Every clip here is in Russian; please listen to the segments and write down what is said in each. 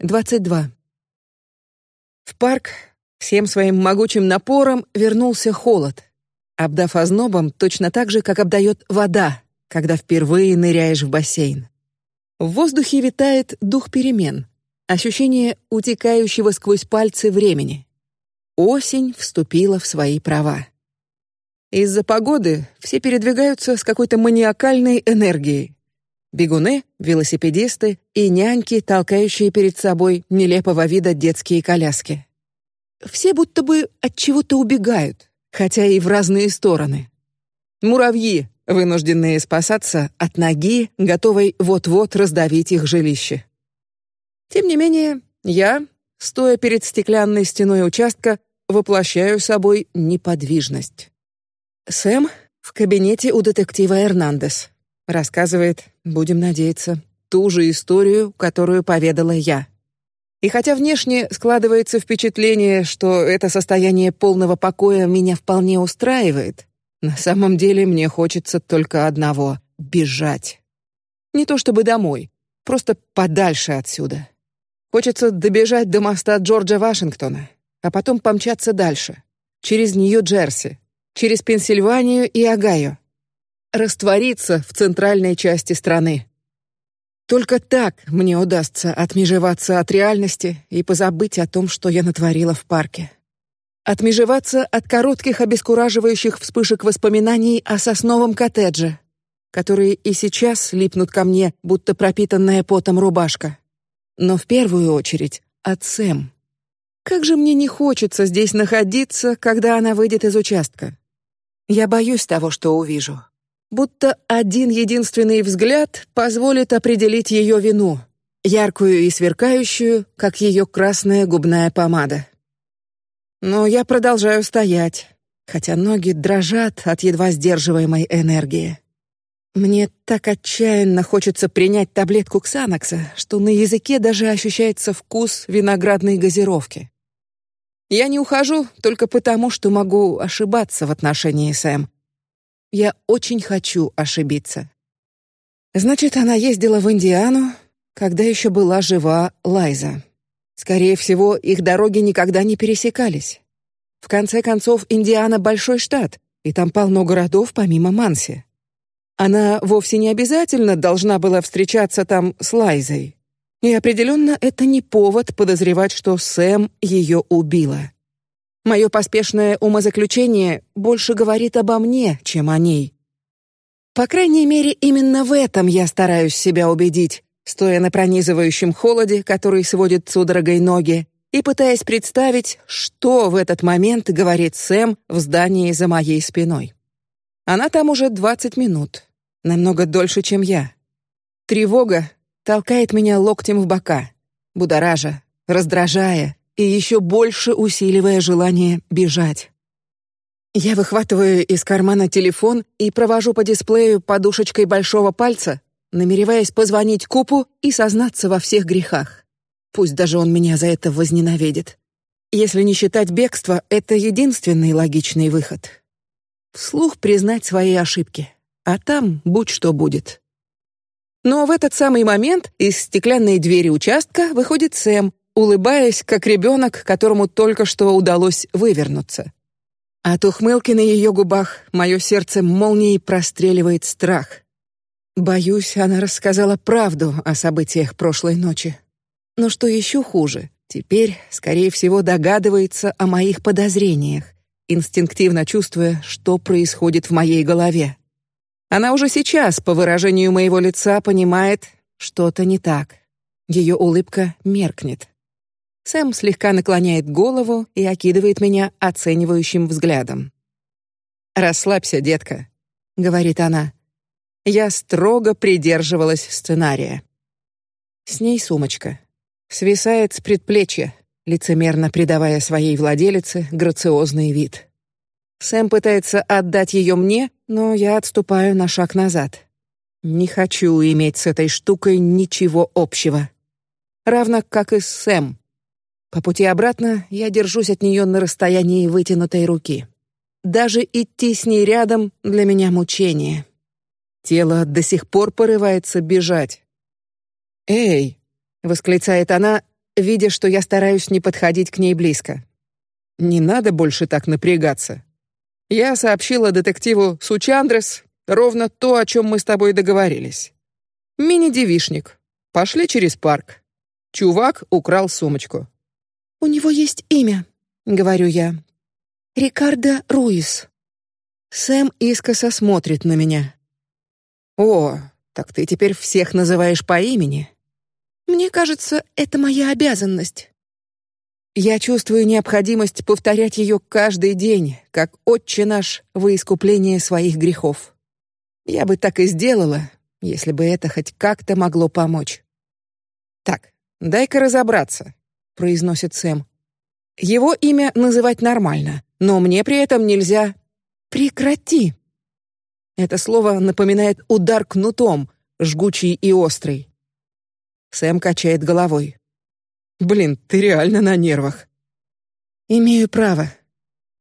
двадцать два. В парк всем своим могучим напором вернулся холод, обдав ознобом точно так же, как обдает вода, когда впервые ныряешь в бассейн. В воздухе витает дух перемен, ощущение утекающего сквозь пальцы времени. Осень вступила в свои права. Из-за погоды все передвигаются с какой-то маниакальной энергией. Бегуны, велосипедисты и няньки, толкающие перед собой нелепого вида детские коляски. Все будто бы от чего-то убегают, хотя и в разные стороны. Муравьи, вынужденные спасаться от ноги, готовой вот-вот раздавить их жилище. Тем не менее, я, стоя перед стеклянной стеной участка, воплощаю собой неподвижность. Сэм в кабинете у детектива Эрнандес. Рассказывает, будем надеяться, ту же историю, которую поведала я. И хотя внешне складывается впечатление, что это состояние полного покоя меня вполне устраивает, на самом деле мне хочется только одного — бежать. Не то чтобы домой, просто подальше отсюда. Хочется добежать до моста Джорджа Вашингтона, а потом помчаться дальше, через Нью-Джерси, через Пенсильванию и Огайо, раствориться в центральной части страны. Только так мне удастся отмежеваться от реальности и позабыть о том, что я натворила в парке. Отмежеваться от коротких обескураживающих вспышек воспоминаний о сосновом коттедже, которые и сейчас липнут ко мне, будто пропитанная потом рубашка. Но в первую очередь от Сэм. Как же мне не хочется здесь находиться, когда она выйдет из участка. Я боюсь того, что увижу будто один единственный взгляд позволит определить ее вину, яркую и сверкающую, как ее красная губная помада. Но я продолжаю стоять, хотя ноги дрожат от едва сдерживаемой энергии. Мне так отчаянно хочется принять таблетку Ксанакса, что на языке даже ощущается вкус виноградной газировки. Я не ухожу только потому, что могу ошибаться в отношении Сэм, я очень хочу ошибиться. Значит, она ездила в Индиану, когда еще была жива Лайза. Скорее всего, их дороги никогда не пересекались. В конце концов, Индиана большой штат, и там полно городов помимо Манси. Она вовсе не обязательно должна была встречаться там с Лайзой. И определенно это не повод подозревать, что Сэм ее убила. Мое поспешное умозаключение больше говорит обо мне, чем о ней. По крайней мере, именно в этом я стараюсь себя убедить, стоя на пронизывающем холоде, который сводит судорогой ноги, и пытаясь представить, что в этот момент говорит Сэм в здании за моей спиной. Она там уже двадцать минут, намного дольше, чем я. Тревога толкает меня локтем в бока, будоража, раздражая, и еще больше усиливая желание бежать. Я выхватываю из кармана телефон и провожу по дисплею подушечкой большого пальца, намереваясь позвонить Купу и сознаться во всех грехах. Пусть даже он меня за это возненавидит. Если не считать бегство, это единственный логичный выход. Вслух признать свои ошибки, а там будь что будет. Но в этот самый момент из стеклянной двери участка выходит Сэм улыбаясь, как ребенок, которому только что удалось вывернуться. От ухмылки на ее губах мое сердце молнией простреливает страх. Боюсь, она рассказала правду о событиях прошлой ночи. Но что еще хуже, теперь, скорее всего, догадывается о моих подозрениях, инстинктивно чувствуя, что происходит в моей голове. Она уже сейчас, по выражению моего лица, понимает, что-то не так. Ее улыбка меркнет. Сэм слегка наклоняет голову и окидывает меня оценивающим взглядом. Расслабься, детка, говорит она. Я строго придерживалась сценария. С ней сумочка свисает с предплечья, лицемерно придавая своей владелице грациозный вид. Сэм пытается отдать ее мне, но я отступаю на шаг назад. Не хочу иметь с этой штукой ничего общего, равно как и с Сэм. По пути обратно я держусь от нее на расстоянии вытянутой руки. Даже идти с ней рядом для меня мучение. Тело до сих пор порывается бежать. Эй, восклицает она, видя, что я стараюсь не подходить к ней близко. Не надо больше так напрягаться. Я сообщила детективу Сучандрес ровно то, о чем мы с тобой договорились. Мини-девишник. Пошли через парк. Чувак украл сумочку. У него есть имя, говорю я. Рикардо Руис. Сэм искоса смотрит на меня. О, так ты теперь всех называешь по имени. Мне кажется, это моя обязанность. Я чувствую необходимость повторять ее каждый день, как отче наш во искупление своих грехов. Я бы так и сделала, если бы это хоть как-то могло помочь. Так, дай-ка разобраться, произносит Сэм. Его имя называть нормально, но мне при этом нельзя. Прекрати. Это слово напоминает удар кнутом, жгучий и острый. Сэм качает головой. Блин, ты реально на нервах. Имею право.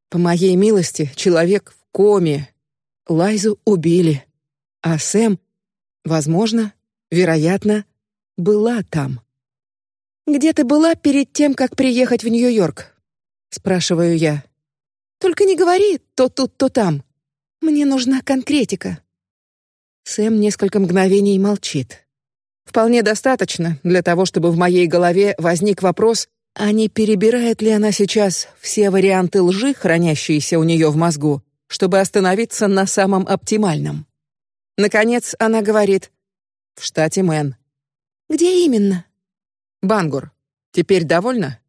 По моей милости, человек в коме. Лайзу убили, а Сэм, возможно, вероятно, была там. Где ты была перед тем, как приехать в Нью-Йорк? спрашиваю я. Только не говори то тут, то там. Мне нужна конкретика. Сэм несколько мгновений молчит. Вполне достаточно для того, чтобы в моей голове возник вопрос, а не перебирает ли она сейчас все варианты лжи, хранящиеся у нее в мозгу, чтобы остановиться на самом оптимальном. Наконец она говорит: "В штате Мэн". Где именно? Бангур. Теперь довольна?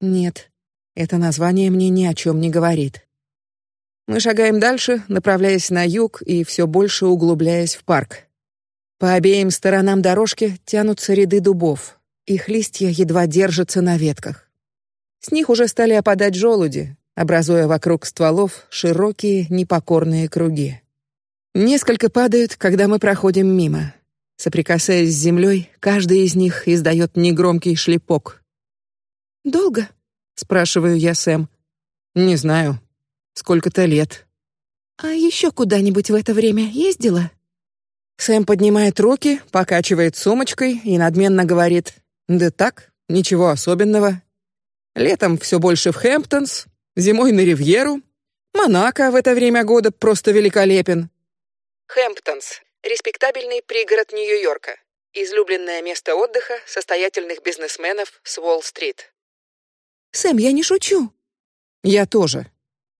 Нет. Это название мне ни о чем не говорит. Мы шагаем дальше, направляясь на юг и все больше углубляясь в парк. По обеим сторонам дорожки тянутся ряды дубов. Их листья едва держатся на ветках. С них уже стали опадать желуди, образуя вокруг стволов широкие непокорные круги. Несколько падают, когда мы проходим мимо. Соприкасаясь с землей, каждый из них издает негромкий шлепок. Долго? спрашиваю я Сэм. Не знаю. Сколько-то лет. А еще куда-нибудь в это время ездила? Сэм поднимает руки, покачивает сумочкой и надменно говорит: "Да так, ничего особенного. Летом все больше в Хэмптонс, зимой на Ривьеру. Монако в это время года просто великолепен. Хэмптонс — респектабельный пригород Нью-Йорка, излюбленное место отдыха состоятельных бизнесменов с Уолл-стрит. Сэм, я не шучу. Я тоже.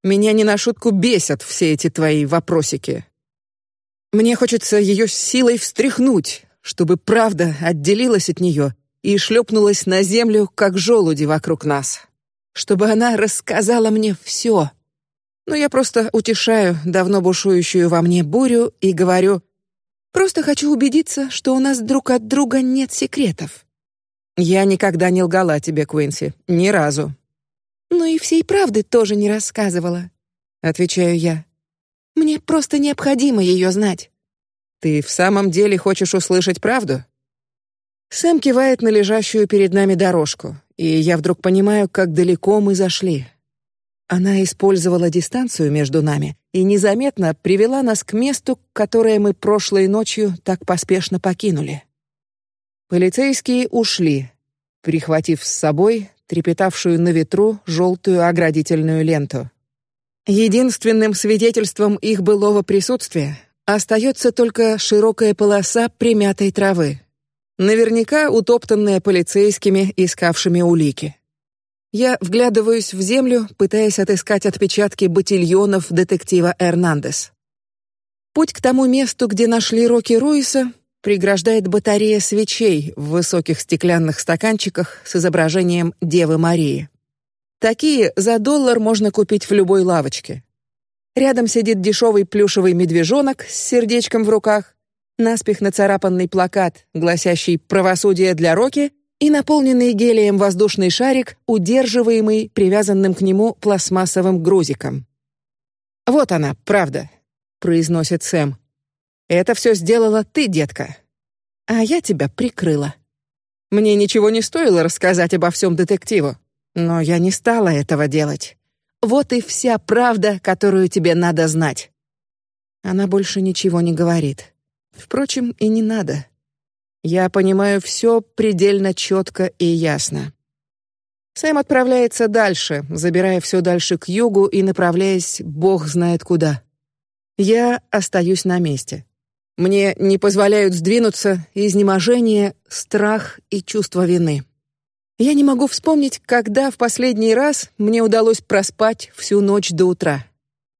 Меня не на шутку бесят все эти твои вопросики. Мне хочется ее силой встряхнуть, чтобы правда отделилась от нее и шлепнулась на землю, как желуди вокруг нас, чтобы она рассказала мне все. Но я просто утешаю давно бушующую во мне бурю и говорю: просто хочу убедиться, что у нас друг от друга нет секретов. Я никогда не лгала тебе, Квинси, ни разу. Но и всей правды тоже не рассказывала. Отвечаю я. Мне просто необходимо ее знать. Ты в самом деле хочешь услышать правду? Сэм кивает на лежащую перед нами дорожку, и я вдруг понимаю, как далеко мы зашли. Она использовала дистанцию между нами и незаметно привела нас к месту, которое мы прошлой ночью так поспешно покинули. Полицейские ушли, прихватив с собой трепетавшую на ветру желтую оградительную ленту. Единственным свидетельством их былого присутствия остается только широкая полоса примятой травы, наверняка утоптанная полицейскими, искавшими улики. Я вглядываюсь в землю, пытаясь отыскать отпечатки ботильонов детектива Эрнандес. Путь к тому месту, где нашли Рокки Руиса, преграждает батарея свечей в высоких стеклянных стаканчиках с изображением Девы Марии. Такие за доллар можно купить в любой лавочке. Рядом сидит дешевый плюшевый медвежонок с сердечком в руках, наспех нацарапанный плакат, гласящий «Правосудие для Роки» и наполненный гелием воздушный шарик, удерживаемый привязанным к нему пластмассовым грузиком. Вот она, правда, произносит Сэм. Это все сделала ты, детка, а я тебя прикрыла. Мне ничего не стоило рассказать обо всем детективу, но я не стала этого делать. Вот и вся правда, которую тебе надо знать. Она больше ничего не говорит. Впрочем, и не надо. Я понимаю все предельно четко и ясно. Сэм отправляется дальше, забирая все дальше к югу и направляясь, бог знает куда. Я остаюсь на месте. Мне не позволяют сдвинуться изнеможение, страх и чувство вины. Я не могу вспомнить, когда в последний раз мне удалось проспать всю ночь до утра.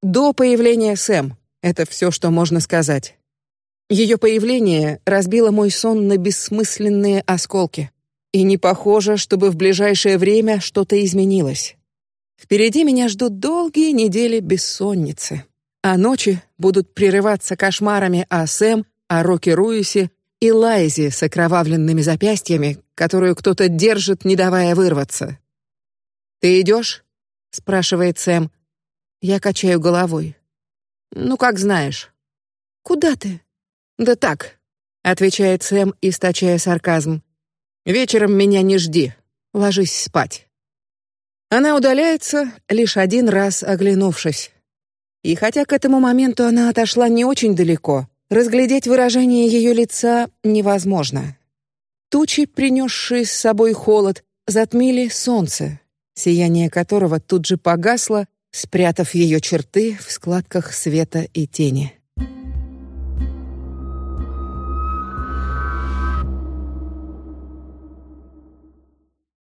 До появления Сэм. Это все, что можно сказать. Ее появление разбило мой сон на бессмысленные осколки. И не похоже, чтобы в ближайшее время что-то изменилось. Впереди меня ждут долгие недели бессонницы, а ночи будут прерываться кошмарами о Сэм, о Роке Руисе и Лайзе с окровавленными запястьями, которую кто-то держит, не давая вырваться. Ты идешь? спрашивает Сэм. Я качаю головой. Ну как знаешь. Куда ты? Да так, отвечает Сэм, источая сарказм. Вечером меня не жди. Ложись спать. Она удаляется, лишь один раз оглянувшись. И хотя к этому моменту она отошла не очень далеко, разглядеть выражение ее лица невозможно. Тучи, принесшие с собой холод, затмили солнце, сияние которого тут же погасло, спрятав ее черты в складках света и тени.